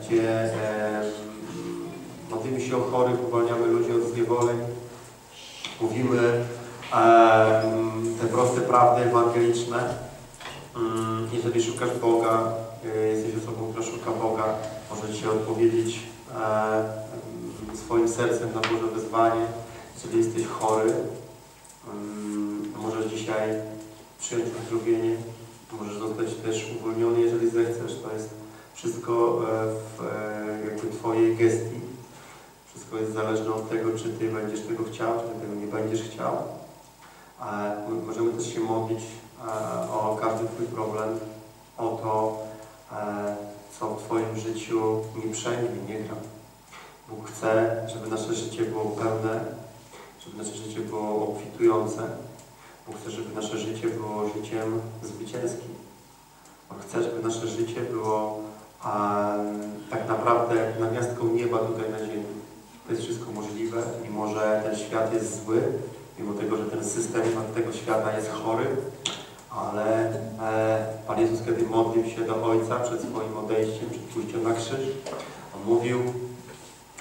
gdzie modlimy się o chorych, uwalniamy ludzi od zniewoleń, mówimy te proste prawdy ewangeliczne. Mm, Jeżeli szukasz Boga, e, jesteś osobą, która szuka Boga, może Ci odpowiedzieć mm, swoim sercem na Boże wezwanie. Jeżeli jesteś chory, mm, możesz dzisiaj przyjąć uzdrowienie, możesz zostać też uwolniony, jeżeli zechcesz. To jest wszystko e, w e, jakby Twojej gestii. Wszystko jest zależne od tego, czy Ty będziesz tego chciał, czy Ty tego nie będziesz chciał. My Możemy też się modlić e, o każdy Twój problem, o to, co w Twoim życiu nie przejmie, nie gra. Bóg chce, żeby nasze życie było pełne, żeby nasze życie było obfitujące. Bóg chce, żeby nasze życie było życiem zwycięskim. On chce, żeby nasze życie było a, tak naprawdę namiastką nieba tutaj na ziemi. To jest wszystko możliwe, mimo że ten świat jest zły, mimo tego, że ten system tego świata jest chory, ale e, Pan Jezus, kiedy modlił się do Ojca przed swoim odejściem, przed pójściem na krzyż, On mówił,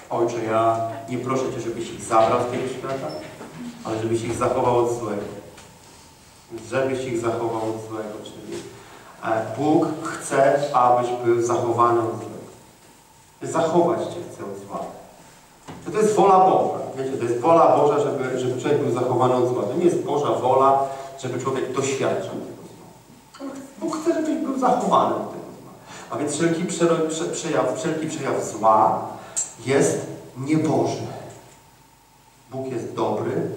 Ojcze, ja nie proszę Cię, żebyś ich zabrał z tego świata, ale żebyś ich zachował od złego. Żebyś ich zachował od złego, czyli Bóg chce, abyś był zachowany od złego. Zachować Cię chce od zła. To, to jest wola Boża. Wiecie, to jest wola Boża, żeby, żeby człowiek był zachowany od zła. To nie jest Boża wola, żeby człowiek doświadczał tego zła. Bóg chce, żebyś był zachowany od tego zła. A więc wszelki przejaw, wszelki przejaw zła jest nieboży. Bóg jest dobry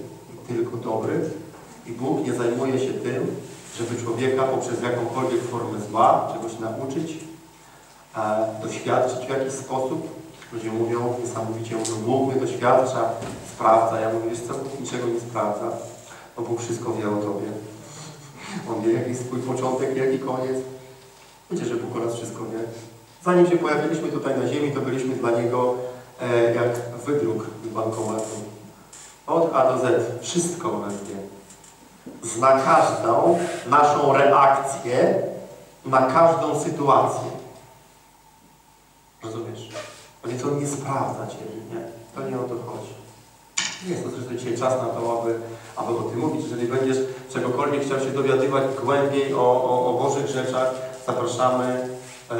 tylko dobry i Bóg nie zajmuje się tym, żeby człowieka poprzez jakąkolwiek formę zła czegoś nauczyć, doświadczyć w jakiś sposób. Ludzie mówią, niesamowicie mówią, Bóg mnie doświadcza, sprawdza. Ja mówię, wiesz co, Bóg niczego nie sprawdza, bo Bóg wszystko wie o Tobie. On wie, jaki jest Twój początek, jaki koniec. Wiecie, że Bóg o nas wszystko wie. Zanim się pojawiliśmy tutaj na ziemi, to byliśmy dla Niego e, jak wydruk bankomatu. Od A do Z. Wszystko o nas wie. Zna każdą naszą reakcję na każdą sytuację. Rozumiesz? To nic On nie sprawdza Ciebie, nie? To nie o to chodzi. Nie jest to zresztą dzisiaj czas na to, aby, aby o tym mówić. Jeżeli będziesz czegokolwiek chciał się dowiadywać głębiej o, o, o Bożych rzeczach, zapraszamy e,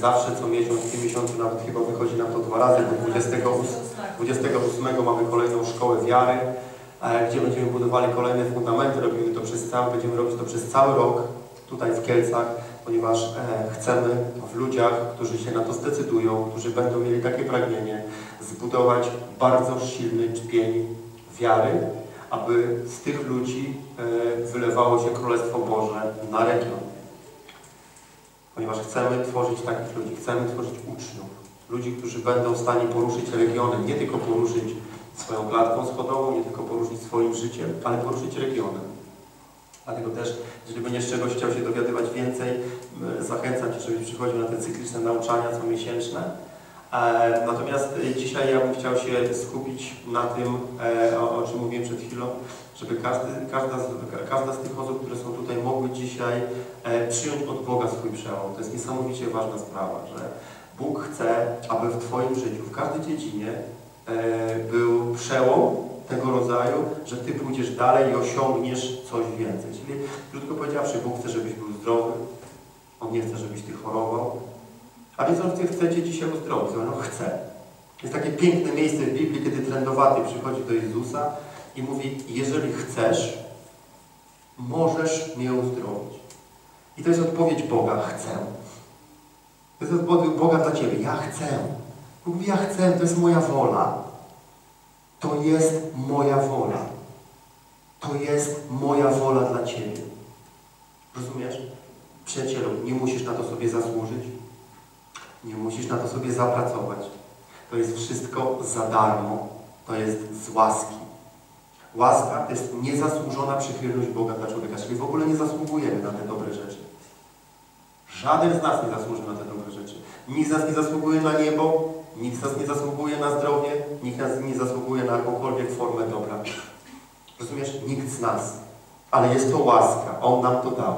zawsze co miesiąc, w tym miesiącu nawet chyba wychodzi nam to dwa razy, bo 28, 28 mamy kolejną szkołę wiary, gdzie będziemy budowali kolejne fundamenty. Robimy to przez cały, będziemy robić to przez cały rok tutaj w Kielcach, ponieważ e, chcemy w ludziach, którzy się na to zdecydują, którzy będą mieli takie pragnienie, zbudować bardzo silny czpień wiary, aby z tych ludzi e, wylewało się Królestwo Boże na region. Ponieważ chcemy tworzyć takich ludzi, chcemy tworzyć uczniów, ludzi, którzy będą w stanie poruszyć regionem, nie tylko poruszyć swoją klatką schodową, nie tylko poruszyć swoim życiem, ale poruszyć regionem. Dlatego też, jeżeli będziesz czegoś chciał się dowiadywać więcej, zachęcam Cię, żebyś przychodził na te cykliczne nauczania comiesięczne. E, natomiast e, dzisiaj ja bym chciał się skupić na tym, e, o, czym mówiłem przed chwilą, żeby każdy, każda, z, każda z tych osób, które są tutaj, mogły dzisiaj przyjąć od Boga swój przełom. To jest niesamowicie ważna sprawa, że Bóg chce, aby w Twoim życiu, w każdej dziedzinie był przełom tego rodzaju, że Ty pójdziesz dalej i osiągniesz coś więcej. Czyli krótko powiedziawszy, Bóg chce, żebyś był zdrowy, On nie chce, żebyś Ty chorował, a więc On chce, Cię dzisiaj uzdrowić, On chce. Jest takie piękne miejsce w Biblii, kiedy trędowaty przychodzi do Jezusa i mówi, jeżeli chcesz, możesz mnie uzdrowić. I to jest odpowiedź Boga, chcę. To jest odpowiedź Boga dla Ciebie, ja chcę. Mówi, ja chcę, to jest moja wola. To jest moja wola. To jest moja wola dla Ciebie. Rozumiesz? Przyjacielu, nie musisz na to sobie zasłużyć. Nie musisz na to sobie zapracować. To jest wszystko za darmo. To jest z łaski. Łaska to jest niezasłużona przychylność Boga dla człowieka, czyli w ogóle nie zasługujemy na te dobre rzeczy. Żaden z nas nie zasłuży na te dobre rzeczy. Nikt z nas nie zasługuje na niebo, nikt z nas nie zasługuje na zdrowie, nikt nas nie zasługuje na jakąkolwiek formę dobra. Rozumiesz? Nikt z nas. Ale jest to łaska. On nam to dał.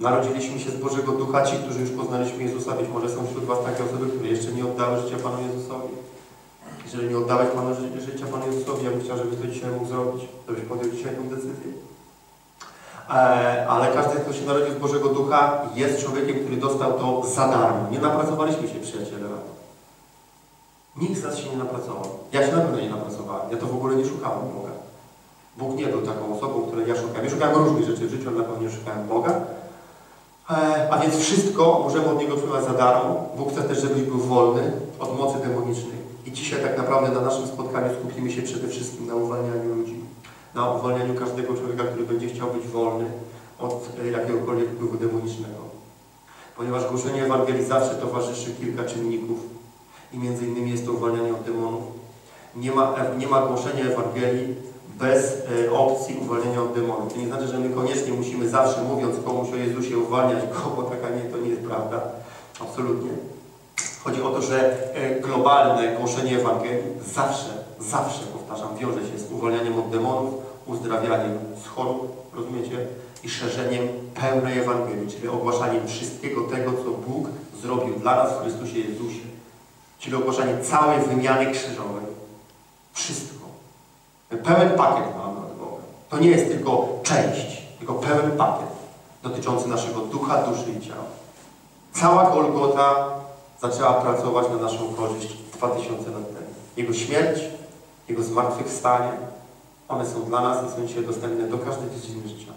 Narodziliśmy się z Bożego Ducha, ci, którzy już poznaliśmy Jezusa, być może są wśród Was takie osoby, które jeszcze nie oddały życia Panu Jezusowi. Jeżeli nie oddałeś Panu ży- życia Panu Jezusowi, ja bym chciał, żebyś to dzisiaj mógł zrobić, żebyś podjął dzisiaj tę decyzję. E, ale każdy, kto się narodził z Bożego Ducha, jest człowiekiem, który dostał to za darmo. Nie napracowaliśmy się, przyjaciele. Nikt z nas się nie napracował. Ja się na pewno nie napracowałem. Ja to w ogóle nie szukałem Boga. Bóg nie był taką osobą, której ja szukałem. Ja szukałem różnych rzeczy w życiu, ale na pewno nie szukałem Boga. E, a więc wszystko możemy od Niego otrzymać za darmo. Bóg chce też, żebyś był wolny od mocy demonicznej. I dzisiaj tak naprawdę na naszym spotkaniu skupimy się przede wszystkim na uwalnianiu ludzi. Na uwalnianiu każdego człowieka, który będzie chciał być wolny od jakiegokolwiek wpływu demonicznego. Ponieważ głoszenie Ewangelii zawsze towarzyszy kilka czynników i między innymi jest to uwalnianie od demonów. Nie ma, e, nie ma głoszenia Ewangelii bez e, opcji uwalnienia od demonów. To nie znaczy, że my koniecznie musimy zawsze mówiąc komuś o Jezusie uwalniać go, bo taka nie, to nie jest prawda. Absolutnie. Chodzi o to, że e, globalne głoszenie Ewangelii zawsze, zawsze, powtarzam, wiąże się z uwalnianiem od demonów, uzdrawianiem z chorób, rozumiecie? I szerzeniem pełnej Ewangelii, czyli ogłaszaniem wszystkiego tego, co Bóg zrobił dla nas w Chrystusie Jezusie. Czyli ogłaszanie całej wymiany krzyżowej. Wszystko. Pełen pakiet mamy od Boga. To nie jest tylko część, tylko pełen pakiet dotyczący naszego ducha, duszy i ciała. Cała Golgota zaczęła pracować na naszą korzyść 2000 lat temu. Jego śmierć, Jego zmartwychwstanie, one są dla nas i są dzisiaj dostępne do każdej dziedziny życia.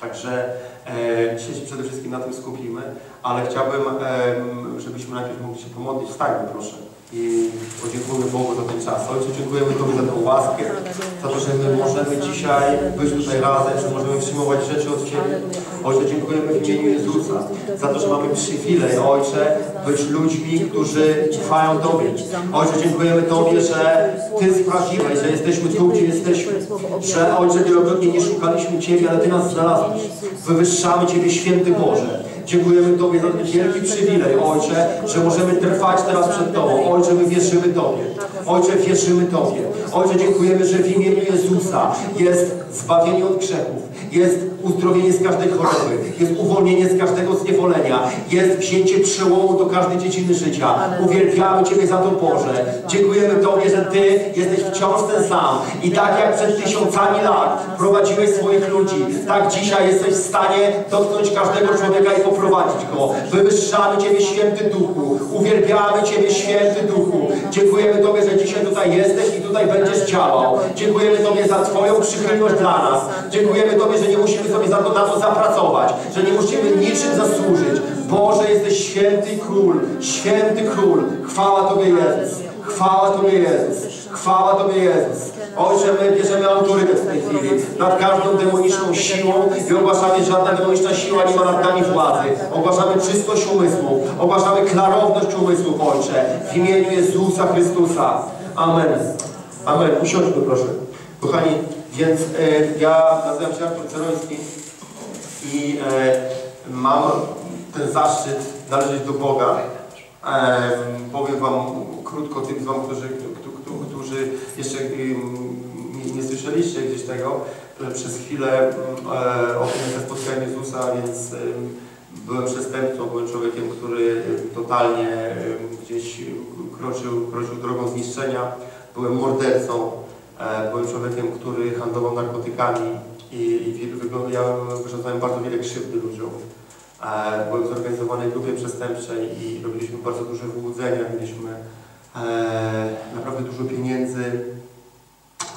Także e, dzisiaj się przede wszystkim na tym skupimy, ale chciałbym, e, żebyśmy najpierw mogli się pomodlić. Wstańmy proszę i podziękujmy Bogu za ten czas. Ojcze, dziękujemy Tobie za tę łaskę, za to, że my możemy dzisiaj być tutaj razem, że możemy przyjmować rzeczy od Ciebie. Ojcze, dziękujemy w imieniu Jezusa za to, że mamy przywilej, Ojcze, być ludźmi, którzy ufają Tobie. Ojcze, dziękujemy Tobie, że Ty sprawiłeś, że jesteśmy tu, gdzie jesteśmy. Że, Ojcze, wielokrotnie nie szukaliśmy Ciebie, ale Ty nas znalazłeś. Wywyższamy Ciebie, Święty Boże. Dziękujemy Tobie za ten wielki przywilej, Ojcze, że możemy trwać teraz przed Tobą. Ojcze, my wierzymy Tobie. Ojcze, wierzymy Tobie. Ojcze, dziękujemy, że w imieniu Jezusa jest zbawienie od grzechów, jest uzdrowienie z każdej choroby, jest uwolnienie z każdego zniewolenia, jest wzięcie przełomu do każdej dziedziny życia. Uwielbiamy Ciebie za to, Boże. Dziękujemy Tobie, że Ty jesteś wciąż ten sam. I tak jak przed tysiącami lat prowadziłeś swoich ludzi, tak dzisiaj jesteś w stanie dotknąć każdego człowieka i poprowadzić go. Wywyższamy Ciebie, Święty Duchu. Uwielbiamy Ciebie, Święty Duchu. Dziękujemy Tobie, że dzisiaj tutaj jesteś i tutaj będziesz działał. Dziękujemy Tobie za Twoją przychylność dla nas. Dziękujemy Tobie, że nie musimy sobie za to, na to zapracować, że nie musimy niczym zasłużyć. Boże, jesteś święty król, święty król. Chwała Tobie Jezus. Chwała Tobie Jezus. Chwała Tobie Jezus. Ojcze, my bierzemy autorytet w tej chwili nad każdą demoniczną siłą i ogłaszamy, że żadna demoniczna siła nie ma nad nami władzy. Ogłaszamy czystość umysłu. Ogłaszamy klarowność umysłu, Ojcze. W imieniu Jezusa Chrystusa. Amen. Amen. Usiądźmy proszę. Kochani, więc e, ja nazywam się Artur Ceroński i e, mam ten zaszczyt należeć do Boga. E, powiem Wam krótko tym z Wam, którzy, którzy, jeszcze nie, słyszeliście gdzieś tego, przez chwilę e, o tym, jak ja spotkałem Jezusa, więc byłem przestępcą, byłem człowiekiem, który totalnie gdzieś kroczył, kroczył drogą zniszczenia, byłem mordercą, byłem człowiekiem, który handlował narkotykami i, i ja wyrządzałem bardzo wiele krzywdy ludziom. E, Byłem w zorganizowanej grupie przestępczej i robiliśmy bardzo duże wyłudzenia, mieliśmy e, naprawdę dużo pieniędzy,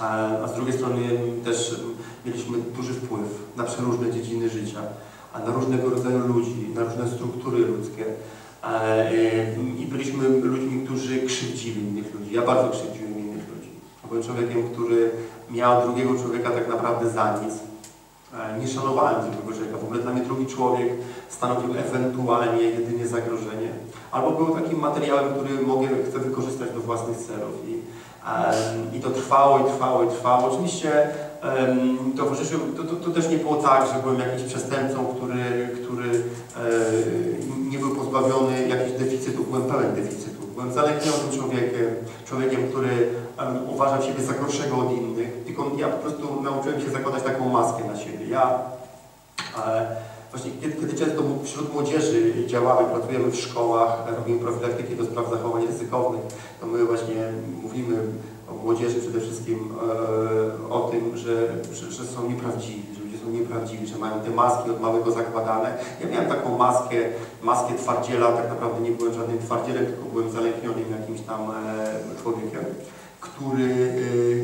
e, a z drugiej strony też mieliśmy duży wpływ na przeróżne dziedziny życia, na różnego rodzaju ludzi, na różne struktury ludzkie. E, I byliśmy ludźmi, którzy krzywdzili innych ludzi. Ja bardzo krzywdziłem. Byłem człowiekiem, który miał drugiego człowieka tak naprawdę za nic. E, Nie szanowałem drugiego człowieka. W ogóle dla mnie drugi człowiek stanowił ewentualnie jedynie zagrożenie. Albo był takim materiałem, który mogę, chcę wykorzystać do własnych celów. I, i to trwało, i trwało, i trwało. Oczywiście to, to, to też nie było tak, że byłem jakimś przestępcą, który, który e, nie był pozbawiony jakichś deficytów. Byłem pełen deficytów. Byłem zalękniałym człowiekiem, człowiekiem, który em, uważał siebie za gorszego od innych. Tylko ja po prostu nauczyłem się zakładać taką maskę na siebie. Ja e, właśnie kiedy, kiedy często wśród młodzieży działamy, pracujemy w szkołach, robimy profilaktyki do spraw zachowań ryzykownych, to my właśnie mówimy o młodzieży przede wszystkim e, o tym, że, że, że są nieprawdziwi, są nieprawdziwi, że mają te maski od małego zakładane. Ja miałem taką maskę, maskę twardziela, tak naprawdę nie byłem żadnym twardzielem, tylko byłem zalęknionym jakimś tam e, człowiekiem, który,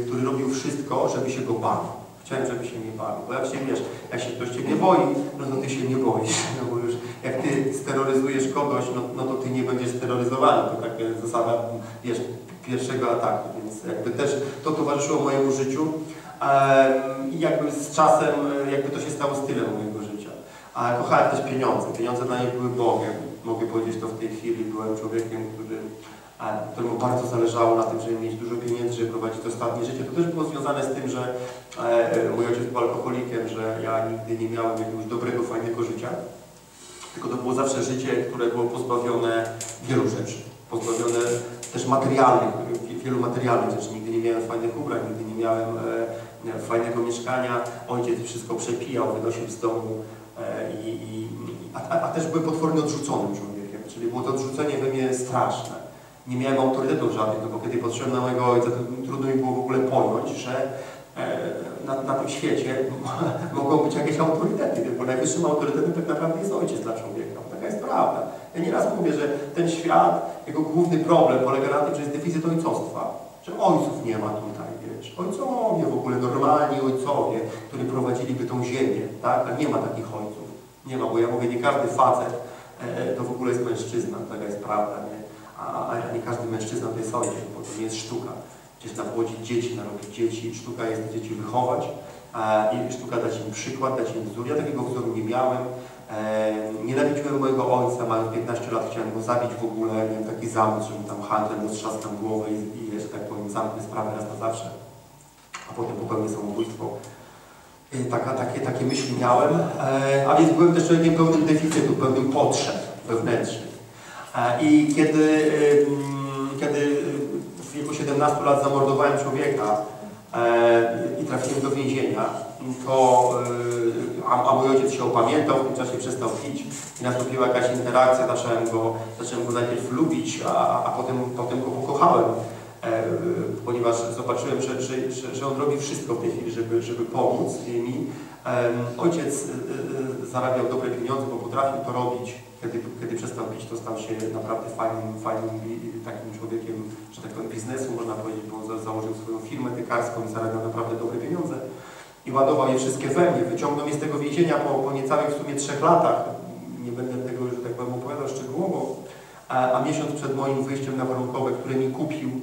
e, który robił wszystko, żeby się go bał. Chciałem, żeby się nie bał, bo jak się wiesz, jak się ktoś Ciebie boi, no to Ty się nie boisz, no bo już jak Ty steroryzujesz kogoś, no, no to Ty nie będziesz steroryzowany, to taka zasada, wiesz, pierwszego ataku, więc jakby też to towarzyszyło mojemu życiu i jakby z czasem jakby to się stało stylem mojego życia. A kochałem też pieniądze, pieniądze dla mnie były Bogiem, mogę powiedzieć to w tej chwili, byłem człowiekiem, który któremu bardzo zależało na tym, żeby mieć dużo pieniędzy, żeby prowadzić ostatnie życie. To też było związane z tym, że e, mój ojciec był alkoholikiem, że ja nigdy nie miałem jakiegoś dobrego, fajnego życia. Tylko to było zawsze życie, które było pozbawione wielu rzeczy. Pozbawione też materialnych, wielu materialnych rzeczy. Nigdy nie miałem fajnych ubrań, nigdy nie miałem e, fajnego mieszkania. Ojciec wszystko przepijał, wynosił z domu. E, i, i a, a, też byłem potwornie odrzuconym człowiekiem, czyli było to odrzucenie we mnie straszne nie miałem autorytetów żadnych, no bo kiedy patrzyłem na mojego ojca, to trudno mi było w ogóle pojąć, że e, na, na tym świecie mogą być jakieś autorytety, bo najwyższym autorytetem tak naprawdę jest ojciec dla człowieka. Taka jest prawda. Ja nieraz mówię, że ten świat, jego główny problem polega na tym, że jest deficyt ojcostwa. Że ojców nie ma tutaj, wiesz. Ojcowie w ogóle, normalni ojcowie, którzy prowadziliby tą ziemię, tak? A nie ma takich ojców. Nie ma, bo ja mówię, nie każdy facet e, to w ogóle jest mężczyzna, taka jest prawda, nie? a, a nie każdy mężczyzna to jest ojciec, bo to nie jest sztuka. Przecież napłodzić dzieci, narobić dzieci, sztuka jest dzieci wychować i sztuka dać im przykład, dać im wzór. Ja takiego wzoru nie miałem. E, nienawidziłem mojego ojca, mając 15 lat chciałem go zabić w ogóle, miałem taki zamysł, że tam handlem roztrzaskam głowę i, i zamknę sprawę raz na zawsze, a potem popełnię samobójstwo. E, taka, takie, takie myśli miałem, e, a więc byłem też człowiekiem pełnym deficytu, pełnym potrzeb wewnętrznych. I kiedy, kiedy w wieku 17 lat zamordowałem człowieka e, i trafiłem do więzienia, to, e, a, a mój ojciec się opamiętał, w tym czasie przestał pić i nastąpiła jakaś interakcja, zacząłem go, zacząłem go najpierw lubić, a, a potem, potem go pokochałem, e, ponieważ zobaczyłem, że, że, że, że on robi wszystko w tej chwili, żeby, żeby pomóc mi. Ojciec zarabiał dobre pieniądze, bo potrafił to robić kiedy, kiedy przestał pić, to stał się naprawdę fajnym, fajnym takim człowiekiem, że tak powiem, biznesu, można powiedzieć, bo założył swoją firmę tykarską i zarabiał naprawdę dobre pieniądze. I ładował je wszystkie we mnie. Wyciągnął mnie z tego więzienia po, po niecałych w sumie trzech latach. Nie będę tego, że tak powiem, opowiadał szczegółowo. A, a miesiąc przed moim wyjściem na warunkowe, które mi kupił, e,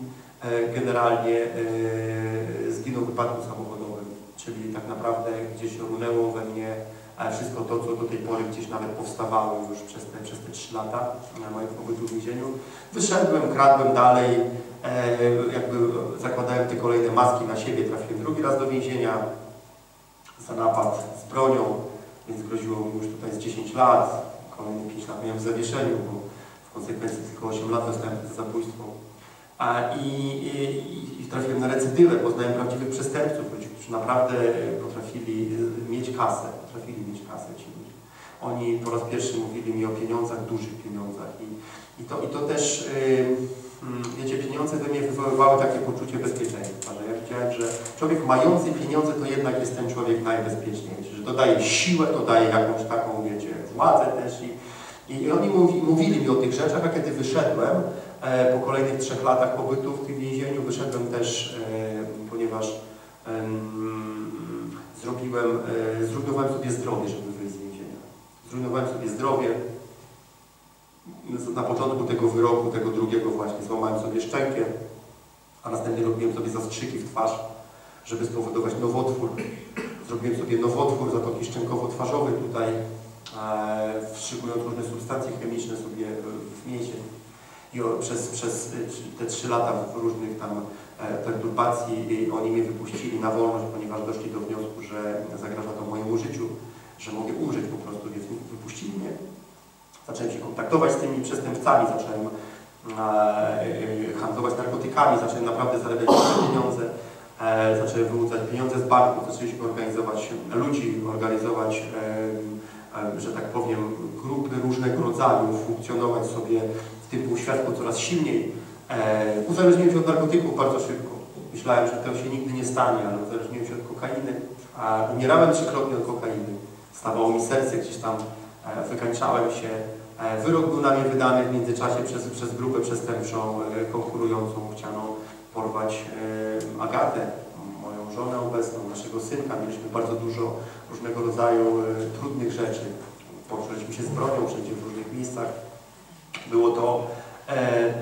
generalnie e, zginął w wypadku samochodowym. Czyli tak naprawdę gdzieś runęło we mnie ale wszystko to, co do tej pory gdzieś nawet powstawało już przez te, przez te 3 lata mojego pobytu w więzieniu. Wyszedłem, kradłem dalej, e, jakby zakładałem te kolejne maski na siebie, trafiłem drugi raz do więzienia za napad z bronią, więc groziło mi już tutaj z 10 lat, kolejne 5 lat miałem w zawieszeniu, bo w konsekwencji tylko 8 lat dostałem za zabójstwo. I, i, i, trafiłem na recydywę, poznałem prawdziwych przestępców, ludzi, którzy naprawdę potrafili mieć kasę, potrafili mieć kasę ci ludzie. Oni po raz pierwszy mówili mi o pieniądzach, dużych pieniądzach i, i, to, i to też, yy, wiecie, pieniądze we mnie wywoływały takie poczucie bezpieczeństwa, że ja widziałem, że człowiek mający pieniądze to jednak jest ten człowiek najbezpieczniejszy, że to daje siłę, to daje jakąś taką, wiecie, władzę też i, i, oni mówi, mówili mi o tych rzeczach, a kiedy wyszedłem, po kolejnych trzech latach pobytu w tym więzieniu, wyszedłem też, e, ponieważ zrobiłem, e, zrujnowałem sobie zdrowie, żeby wyjść z więzienia. Zrujnowałem sobie zdrowie. Na początku tego wyroku, tego drugiego właśnie, złamałem sobie szczękę, a następnie robiłem sobie zastrzyki w twarz, żeby spowodować nowotwór. Zrobiłem sobie nowotwór, zatoki szczękowo-twarzowe tutaj, e, wszykując różne substancje chemiczne sobie w mięsie. I przez, przez te trzy lata różnych tam E, perturbacji oni mnie wypuścili na wolność, ponieważ doszli do wniosku, że zagraża to mojemu życiu, że mogę umrzeć po prostu, więc wypuścili mnie. Zacząłem się kontaktować z tymi przestępcami, zacząłem e, handlować narkotykami, zacząłem naprawdę zarabiać pieniądze, e, zacząłem wyłudzać pieniądze z banku, zaczęliśmy organizować ludzi, organizować e, że tak powiem, grupy różnego rodzaju, funkcjonować sobie w tym półświatku coraz silniej. E, uzależniłem się od narkotyków bardzo szybko. Myślałem, że to się nigdy nie stanie, ale uzależniłem się od kokainy. A umierałem trzykrotnie od kokainy. Stawało mi serce gdzieś tam, e, wykańczałem się. E, wyrok był na mnie wydany w międzyczasie przez, przez grupę przestępczą e, konkurującą, chcianą porwać e, Agatę, moją żonę obecną, naszego synka. Mieliśmy bardzo dużo różnego rodzaju e, trudnych rzeczy. Poruszaliśmy się z bronią wszędzie w różnych miejscach. Było to, e,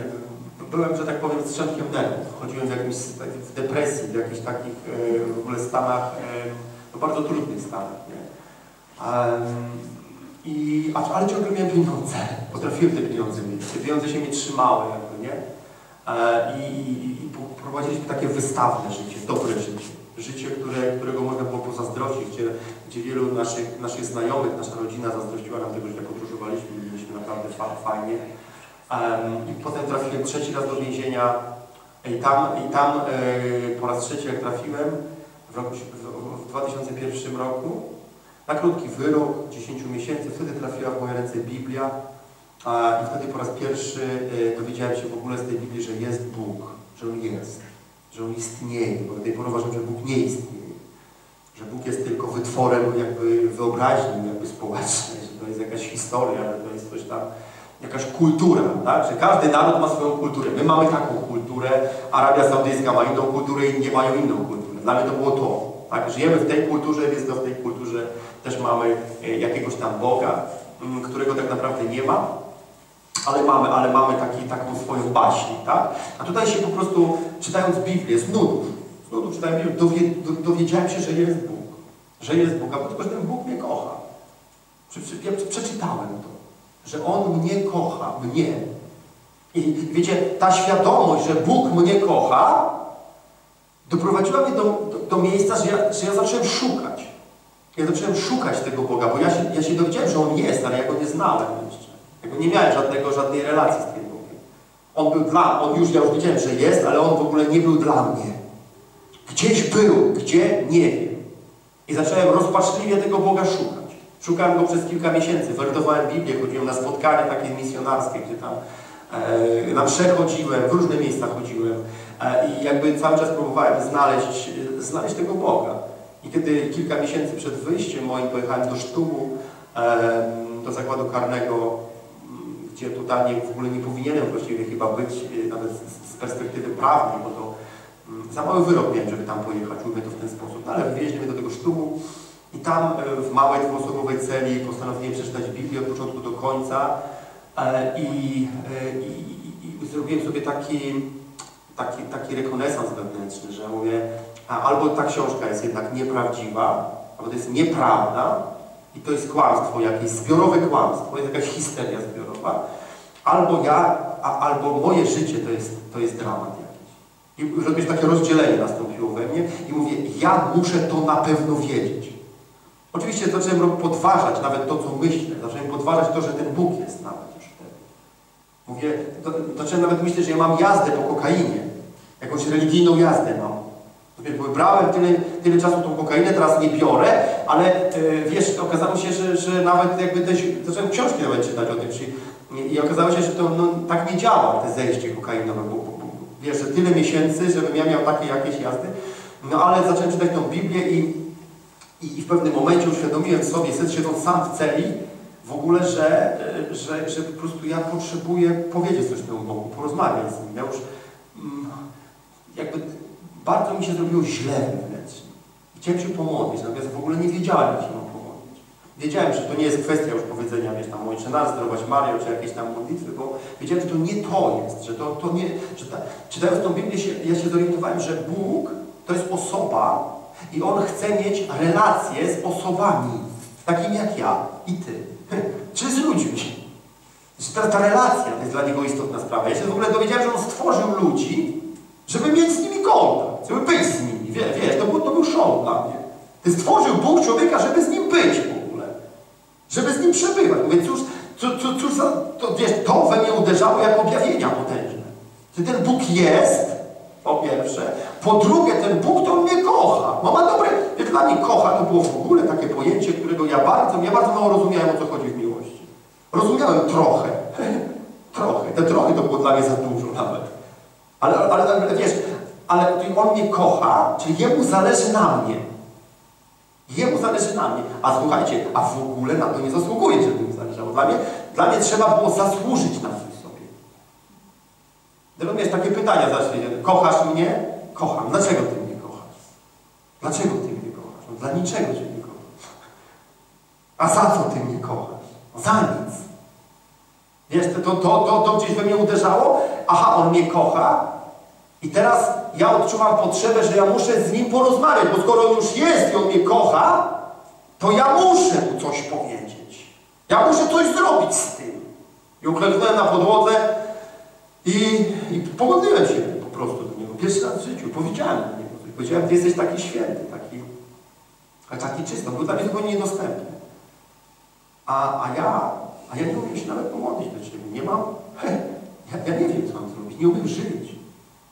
byłem, że tak powiem, strzępkiem nerwów. Chodziłem w, jakimś, w depresji, w jakichś takich e, w ogóle stanach, e, no bardzo trudnych stanach. I, a, ale ciągle miałem pieniądze. Potrafiłem te pieniądze mieć. Te pieniądze się mnie trzymały jakby, nie? E, I, i, i prowadziliśmy takie wystawne życie, dobre życie. Życie, które, którego można było pozazdrościć, gdzie, gdzie wielu naszych, naszych znajomych, nasza rodzina zazdrościła nam tego, że tak podróżowaliśmy, naprawdę fajnie. I potem trafiłem trzeci raz do więzienia. I tam, i tam e, po raz trzeci jak trafiłem w, roku, w, w 2001 roku, na krótki wyrok, 10 miesięcy, wtedy trafiła w moje ręce Biblia. I wtedy po raz pierwszy e, dowiedziałem się w ogóle z tej Biblii, że jest Bóg, że On jest, że On istnieje, bo do tej pory uważam, że Bóg nie istnieje, że Bóg jest tylko wytworem jakby wyobraźni jakby społecznej, jest jakaś historia, to jest coś tam, jakaś kultura, tak? że każdy naród ma swoją kulturę. My mamy taką kulturę, Arabia Saudyjska ma inną kulturę, inni mają inną kulturę. Dla mnie to było to. Tak? Żyjemy w tej kulturze, więc to w tej kulturze też mamy e, jakiegoś tam Boga, mm, którego tak naprawdę nie ma, ale mamy, ale mamy taki, taką swoją baśń, tak? A tutaj się po prostu, czytając Biblię, z nudów, z nudów czytałem Biblię, dowie, dowiedziałem się, że jest Bóg. Że jest Bóg, a tylko, że ten Bóg mnie. Ja przeczytałem to, że On mnie kocha, mnie. I wiecie, ta świadomość, że Bóg mnie kocha, doprowadziła mnie do, do, do miejsca, że ja, że ja zacząłem szukać. Ja zacząłem szukać tego Boga, bo ja się, ja się dowiedziałem, że On jest, ale ja Go nie znałem jeszcze. Ja nie miałem żadnego, żadnej relacji z tym Bogiem. On był dla, On już, ja już wiedziałem, że jest, ale On w ogóle nie był dla mnie. Gdzieś był, gdzie? Nie wiem. I zacząłem rozpaczliwie tego Boga szukać. Szukałem Go przez kilka miesięcy, wertowałem Biblię, chodziłem na spotkania takie misjonarskie, gdzie tam e, na msze chodziłem, w różne miejsca chodziłem e, i jakby cały czas próbowałem znaleźć, znaleźć tego Boga. I kiedy kilka miesięcy przed wyjściem moim pojechałem do sztumu, do zakładu karnego, gdzie totalnie w ogóle nie powinienem właściwie chyba być, e, nawet z perspektywy prawnej, bo to za mały wyrok miałem, żeby tam pojechać, mówię to w ten sposób, no, ale wywieźli mnie do tego sztumu i tam e, w małej dwuosobowej celi postanowiłem przeczytać Biblię od początku do końca e, i, i, i, i zrobiłem sobie taki, taki, taki rekonesans wewnętrzny, że mówię, albo ta książka jest jednak nieprawdziwa, albo to jest nieprawda i to jest kłamstwo jakieś, zbiorowe kłamstwo, jest jakaś histeria zbiorowa, albo ja, a, albo moje życie to jest, to jest dramat jakiś. I robisz takie rozdzielenie nastąpiło we mnie i mówię, ja muszę to na pewno wiedzieć. Oczywiście zacząłem podważać nawet to, co myślę, zacząłem podważać to, że ten Bóg jest nawet już wtedy. Mówię, to, zacząłem nawet myśleć, że ja mam jazdę po kokainie, jakąś religijną jazdę mam. Brałem tyle, tyle czasu tą kokainę, teraz nie biorę, ale yy, wiesz, okazało się, że, że nawet jakby też, zacząłem książki nawet czytać o tym, czyli, i okazało się, że to no, tak nie działa, te zejście kokainowe, bo, bo wiesz, że tyle miesięcy, żebym ja miał takie jakieś jazdy, no ale zacząłem czytać tą Biblię i, i, w pewnym momencie uświadomiłem sobie, siedząc sam w celi, w ogóle, że, że, że po prostu ja potrzebuję powiedzieć coś temu Bogu, porozmawiać z nim. Ja już mm, jakby bardzo mi się zrobiło źle wewnętrznie. Chciałem się pomodlić, natomiast w ogóle nie wiedziałem, jak się mam pomodlić. Wiedziałem, że to nie jest kwestia już powiedzenia, wiesz, tam Ojcze Nasz, zdrować Marię, czy jakieś tam modlitwy, bo wiedziałem, że to nie to jest, że to, to nie, że ta, czytając tą Biblię, się, ja się zorientowałem, że Bóg to jest osoba i On chce mieć relacje z osobami, takimi jak ja i Ty, czy z ludźmi. Ta, ta relacja to jest dla Niego istotna sprawa. Ja się w ogóle dowiedziałem, że On stworzył ludzi, żeby mieć z nimi kontakt, żeby być z nimi. Wie, wiesz, to, był, to był show dla mnie. Ty stworzył Bóg człowieka, żeby z nim być w ogóle. Żeby z nim przebywać. Mówię, cóż, cóż, cóż, to, wiesz, to we mnie uderzało jak objawienia potężne. Czy ten Bóg jest, po pierwsze. Po drugie, ten Bóg to mnie kocha. Mama dobre, dla mnie kocha to było w ogóle takie pojęcie, którego ja bardzo, ja bardzo mało rozumiałem, o co chodzi w miłości. Rozumiałem trochę. trochę. Te trochę to było dla mnie za dużo nawet. Ale, ale, ale wiesz, ale on mnie kocha, czyli jemu zależy na mnie. Jemu zależy na mnie. A słuchajcie, a w ogóle na to nie zasługuje, żeby mi zależało. Dla mnie, dla mnie trzeba było zasłużyć na coś sobie. Rozumiesz, takie pytania zacznie. Kochasz mnie? Kocham. Dlaczego Ty mnie kochasz? Dlaczego Ty mnie kochasz? No, dla niczego Cię nie kochasz. A za co Ty mnie kochasz? Za nic. Wiesz, to, to, to, to gdzieś we mnie uderzało? Aha, On mnie kocha, i teraz ja odczuwam potrzebę, że ja muszę z nim porozmawiać, bo skoro on już jest i on mnie kocha, to ja muszę mu coś powiedzieć. Ja muszę coś zrobić z tym. I uklęknąłem na podłodze i, i się po prostu do niego. Pierwszy raz w życiu. Powiedziałem do niego. Powiedziałem, ty jesteś taki święty, taki, taki czysty. Był dla mnie zupełnie niedostępny. A, a, ja, a ja nie umiem się nawet pomodlić do Ciebie. Nie mam, ja, ja nie wiem, co mam zrobić. Nie umiem żyć.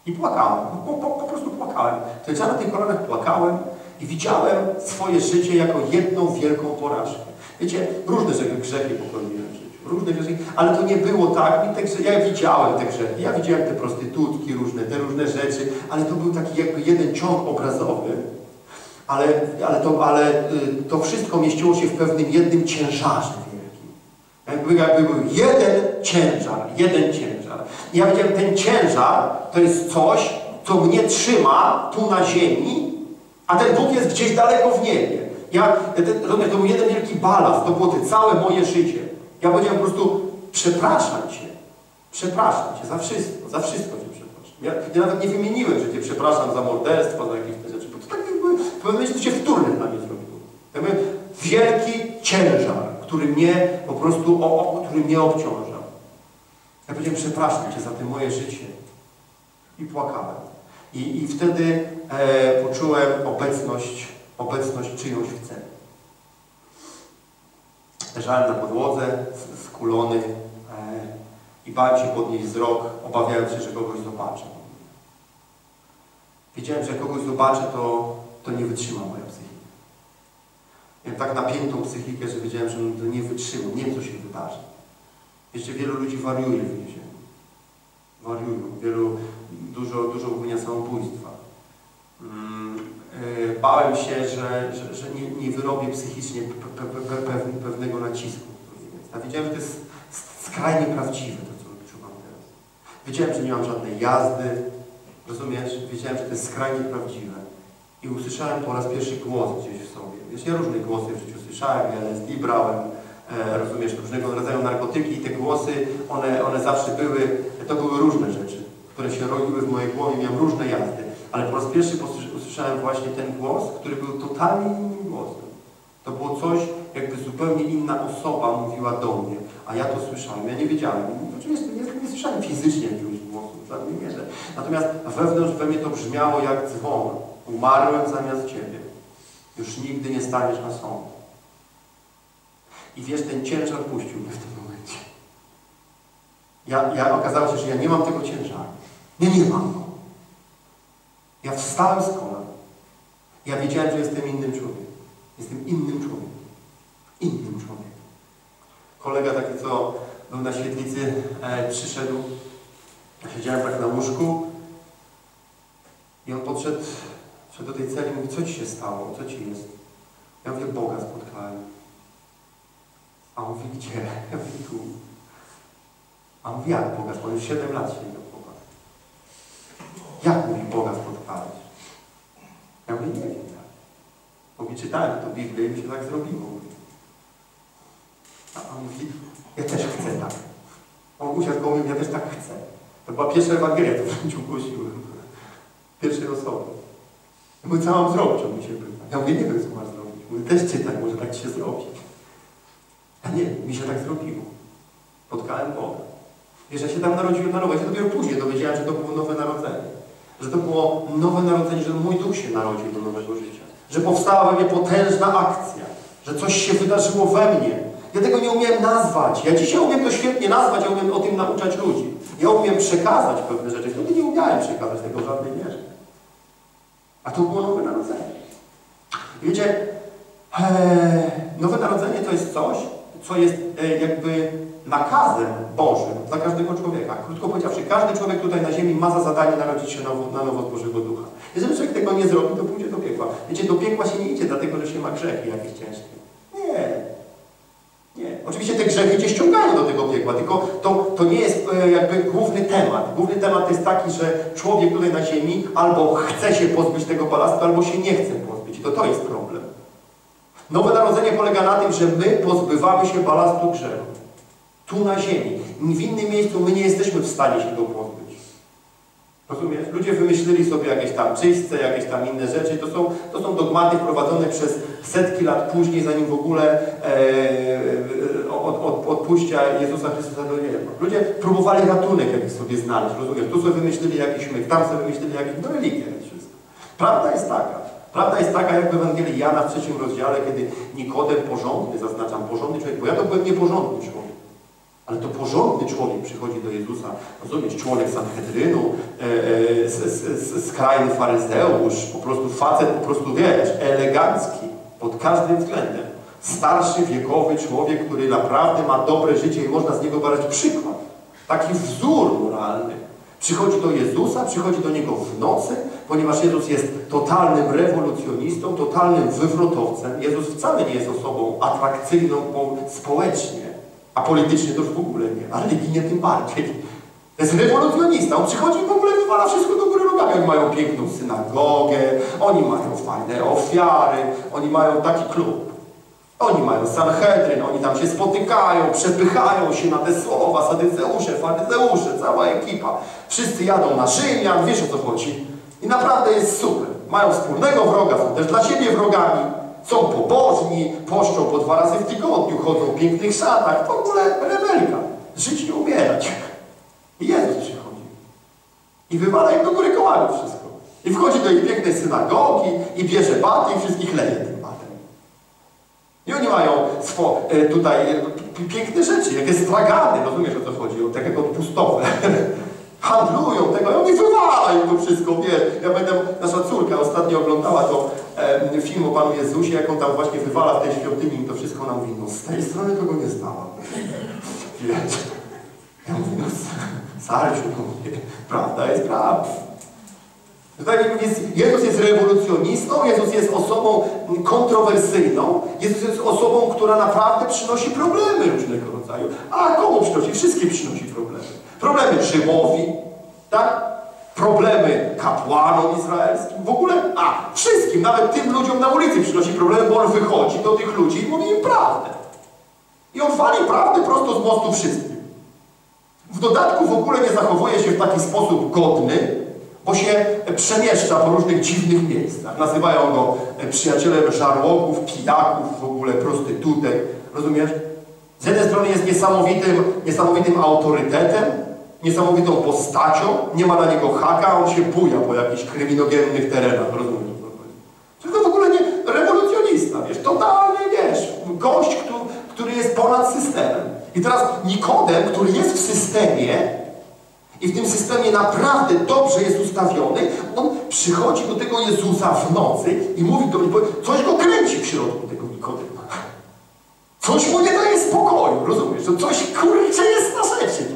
I płakałem, po, po, po prostu płakałem. Wtedy na tych kolanach płakałem i widziałem swoje życie jako jedną wielką porażkę. Wiecie, różne grzechy popełniłem w życiu, różne grzechy, ale to nie było tak. Grzechy, ja widziałem te grzechy, ja widziałem te prostytutki różne, te różne rzeczy, ale to był taki jakby jeden ciąg obrazowy. Ale, ale, to, ale y, to wszystko mieściło się w pewnym jednym ciężarze wielkim. Jakby, jakby był jeden ciężar, jeden ciężar. I ja powiedziałem, ten ciężar to jest coś, co mnie trzyma tu na ziemi, a ten Bóg jest gdzieś daleko w niebie. Ja, rozumiesz, to był jeden wielki balast, to było te całe moje życie. Ja powiedziałem po prostu, przepraszam Cię, przepraszam Cię za wszystko, za wszystko Cię przepraszam. Ja, ja nawet nie wymieniłem, że Cię przepraszam za morderstwo, za jakieś te rzeczy, bo to tak jakby, w pewnym momencie się wtórne dla mnie zrobiło. Jakby wielki ciężar, który mnie po prostu, o, o, który mnie obciąża. Ja powiedziałem, przepraszam Cię za to moje życie. I płakałem. I, i wtedy e, poczułem obecność, obecność czyjąś w celu. Leżałem na podłodze, skulony e, i bałem się podnieść wzrok, obawiając się, że kogoś zobaczę. Wiedziałem, że jak kogoś zobaczę, to, to nie wytrzyma moja psychika. Miałem tak napiętą psychikę, że wiedziałem, że to nie wytrzymam, nie wiem, co się wydarzy. Jeszcze wielu ludzi wariuje w więzieniu. Wariują. Wielu, dużo, dużo popełnia samobójstwa. E, bałem się, że, że, że nie, nie wyrobię psychicznie pe, pe, pe, pewnego nacisku. Wiedziałem, że to jest skrajnie prawdziwe to, co odczuwam teraz. Wiedziałem, że nie mam żadnej jazdy. Rozumiesz? Wiedziałem, że to jest skrajnie prawdziwe. I usłyszałem po raz pierwszy głos gdzieś w sobie. Wiesz, ja różne głosy w życiu słyszałem, ja LSD brałem, E, rozumiesz, różnego rodzaju narkotyki i te głosy, one, one zawsze były, to były różne rzeczy, które się rodziły w mojej głowie, miałem różne jazdy, ale po raz pierwszy usłyszałem właśnie ten głos, który był totalnie innym głosem. To było coś, jakby zupełnie inna osoba mówiła do mnie, a ja to słyszałem, ja nie wiedziałem. Oczywiście nie, nie słyszałem fizycznie jakiegoś głosu, w żadnej mierze. Natomiast wewnątrz we mnie to brzmiało jak dzwon. Umarłem zamiast Ciebie. Już nigdy nie staniesz na sąd. I wiesz, ten ciężar puścił mnie w tym momencie. Ja, ja okazało się, że ja nie mam tego ciężaru. Nie, mam go. Ja wstałem z kolan. Ja wiedziałem, że jestem innym człowiekiem. Jestem innym człowiekiem. Innym człowiekiem. Kolega taki, co był na świetlicy, e, przyszedł. Siedziałem tak na łóżku i on podszedł, do tej celi i mówi, co Ci się stało? Co Ci jest? Ja mówię, Boga spotkałem. A on mówi, gdzie? Ja mówię, tu. A on mówi, jak Boga? Bo już 7 lat się nie Boga. Jak mówi Boga spotkałeś? Ja mówię, nie wiem. Mówi, czytałem to Biblię i mi się tak zrobiło. A on mówi, ja też chcę tak. On usiadł koło mnie, ja też tak chcę. To była pierwsza Ewangelia, to w życiu głosiłem. Pierwszej osoby. Ja mówię, co mam zrobić? On mi się pyta. Ja mówię, nie wiem, co masz zrobić. Mówię, też czytaj, może tak się zrobi. A nie, mi się tak zrobiło. Spotkałem Boga. Wiesz, ja się tam narodziłem na nowo. Ja się dopiero później dowiedziałem, że to było nowe narodzenie. Że to było nowe narodzenie, że mój duch się narodził do nowego życia. Że powstała we mnie potężna akcja. Że coś się wydarzyło we mnie. Ja tego nie umiem nazwać. Ja dzisiaj umiem to świetnie nazwać, ja umiem o tym nauczać ludzi. Ja umiem przekazać pewne rzeczy. Wtedy nie umiałem przekazać tego w żadnej mierze. A to było nowe narodzenie. Wiecie, e, nowe narodzenie to jest coś, co jest e, jakby nakazem Bożym dla każdego człowieka. Krótko powiedziawszy, każdy człowiek tutaj na ziemi ma za zadanie narodzić się nowo, na nowo z Bożego Ducha. Jeżeli człowiek tego nie zrobi, to pójdzie do piekła. Wiecie, do piekła się nie idzie dlatego, że się ma grzechy jakieś ciężkie. Nie. Nie. Oczywiście te grzechy cię ściągają do tego piekła, tylko to, to nie jest e, jakby główny temat. Główny temat jest taki, że człowiek tutaj na ziemi albo chce się pozbyć tego balastu, albo się nie chce pozbyć. I to to jest problem. Nowe narodzenie polega na tym, że my pozbywamy się balastu grzechu. Tu na ziemi. W innym miejscu my nie jesteśmy w stanie się go pozbyć. Rozumiesz? Ludzie wymyślili sobie jakieś tam czyśćce, jakieś tam inne rzeczy. To są, to są dogmaty wprowadzone przez setki lat później, zanim w ogóle e, od, od, od pójścia Jezusa Chrystusa do nieba. Ludzie próbowali ratunek jakiś sobie znaleźć, rozumiesz? Tu sobie wymyślili jakiś myk, tam sobie wymyślili jakiś, no religia jest wszystko. Prawda jest taka. Prawda jest taka, jak w Ewangelii Jana w trzecim rozdziale, kiedy Nikodem porządny, zaznaczam, porządny człowiek, bo ja to byłem nieporządny człowiek. Ale to porządny człowiek przychodzi do Jezusa, rozumiesz, człowiek Sanhedrynu, e, e, z, z, skrajny faryzeusz, po prostu facet, po prostu wiesz, elegancki pod każdym względem. Starszy, wiekowy człowiek, który naprawdę ma dobre życie i można z niego brać przykład. Taki wzór moralny. Przychodzi do Jezusa, przychodzi do Niego w nocy, ponieważ Jezus jest totalnym rewolucjonistą, totalnym wywrotowcem. Jezus wcale nie jest osobą atrakcyjną społecznie, a politycznie to już w ogóle nie, a religijnie tym bardziej. To jest rewolucjonista, on przychodzi i w ogóle wywala wszystko do góry nogami. Oni mają piękną synagogę, oni mają fajne ofiary, oni mają taki klub. Oni mają Sanhedryn, oni tam się spotykają, przepychają się na te słowa, sadyceusze, faryzeusze, cała ekipa. Wszyscy jadą na Rzymian, wiesz o co chodzi. I naprawdę jest super. Mają wspólnego wroga, są też dla siebie wrogami. Są pobożni, poszczą po dwa razy w tygodniu, chodzą w pięknych szatach. W ogóle rebelka. Żyć nie umierać. I Jezus przychodzi. I wywala im do góry kołami wszystko. I wchodzi do ich pięknej synagogi i bierze baty i wszystkich leje tym batem. I oni mają swo, e, tutaj e, piękne rzeczy, jakie stragany, rozumiesz o co chodzi, tak jak odpustowe. handlują tego, ja mówię, wywalaj to wszystko, wie. Ja będę, nasza córka ostatnio oglądała to e, film o Panu Jezusie, jak on tam właśnie wywala w tej świątyni i to wszystko nam mówi, no z tej strony tego nie znałam. Wiesz? Ja mówię, no Sarciu, no prawda jest prawda. Tutaj jest, Jezus jest rewolucjonistą, Jezus jest osobą kontrowersyjną, Jezus jest osobą, która naprawdę przynosi problemy różnego rodzaju. A komu przynosi? Wszystkie przynosi problemy. Problemy Rzymowi, tak? Problemy kapłanom izraelskim, w ogóle, a, wszystkim, nawet tym ludziom na ulicy przynosi problemy, bo on wychodzi do tych ludzi i mówi im prawdę. I on wali prawdę prosto z mostu wszystkim. W dodatku w ogóle nie zachowuje się w taki sposób godny, bo się przemieszcza po różnych dziwnych miejscach. Nazywają go przyjacielem żarłoków, pijaków, w ogóle prostytutek. Rozumiesz? Z jednej strony jest niesamowitym, niesamowitym autorytetem, niesamowitą postacią, nie ma na niego haka, on się buja po jakichś kryminogennych terenach, rozumiesz? Tylko w ogóle nie, rewolucjonista, wiesz, totalny, wiesz, gość, który, który jest ponad systemem. I teraz Nikodem, który jest w systemie i w tym systemie naprawdę dobrze jest ustawiony, on przychodzi do tego Jezusa w nocy i mówi do niego, coś go kręci w środku tego Nikodema. Coś mu nie daje spokoju, rozumiesz? To coś, kurczę, jest na rzeczy.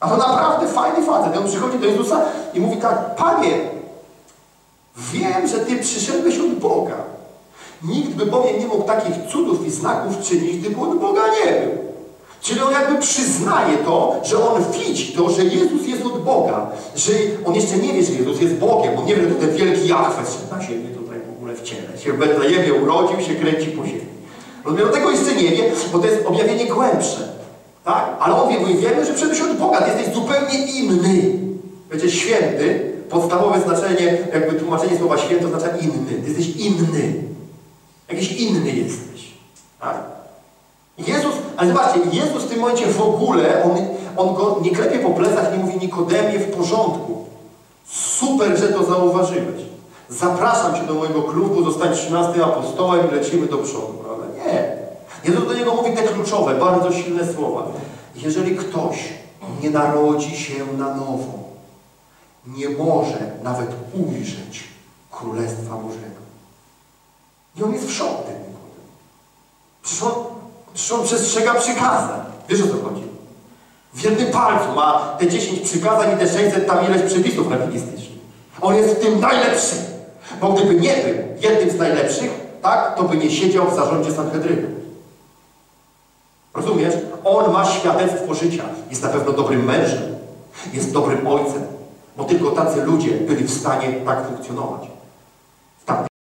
A to naprawdę fajny facet. On przychodzi do Jezusa i mówi tak, Panie, wiem, że Ty przyszedłeś od Boga. Nikt by bowiem nie mógł takich cudów i znaków czynić, gdyby od Boga nie był. Czyli on jakby przyznaje to, że on widzi to, że Jezus jest od Boga. Że on jeszcze nie wie, że Jezus jest Bogiem. On nie wie, że to ten wielki Jachwę na ziemię tutaj w ogóle w ciele. Się w Betlejemie urodził, się kręci po ziemi. Rozumiemy, tego jeszcze nie wie, bo to jest objawienie głębsze. Tak? Ale on my wiemy, że przyszedłeś od Boga, ty jesteś zupełnie inny. Wiecie, święty, podstawowe znaczenie, jakby tłumaczenie słowa święty oznacza inny. Ty jesteś inny. Jakiś inny jesteś. Tak? Jezus, ale zobaczcie, Jezus w tym momencie w ogóle, on, on go nie klepie po plecach, nie mówi Nikodemie w porządku. Super, że to zauważyłeś. Zapraszam Cię do mojego klubu, zostań 13 apostołem i lecimy do przodu. Jezus do niego mówi te kluczowe, bardzo silne słowa. Jeżeli ktoś nie narodzi się na nowo, nie może nawet ujrzeć Królestwa Bożego. I on jest w szoku tym przecież on przestrzega przykazań. Wiesz o co chodzi? W jednym palcu ma te 10 przykazań i te 600 tam ileś przepisów rabinistycznych. On jest w tym najlepszy. Bo gdyby nie był jednym z najlepszych, tak, to by nie siedział w zarządzie Sanhedrynu. Rozumiesz? On ma świadectwo życia. Jest na pewno dobrym mężem. Jest dobrym ojcem. Bo tylko tacy ludzie byli w stanie tak funkcjonować.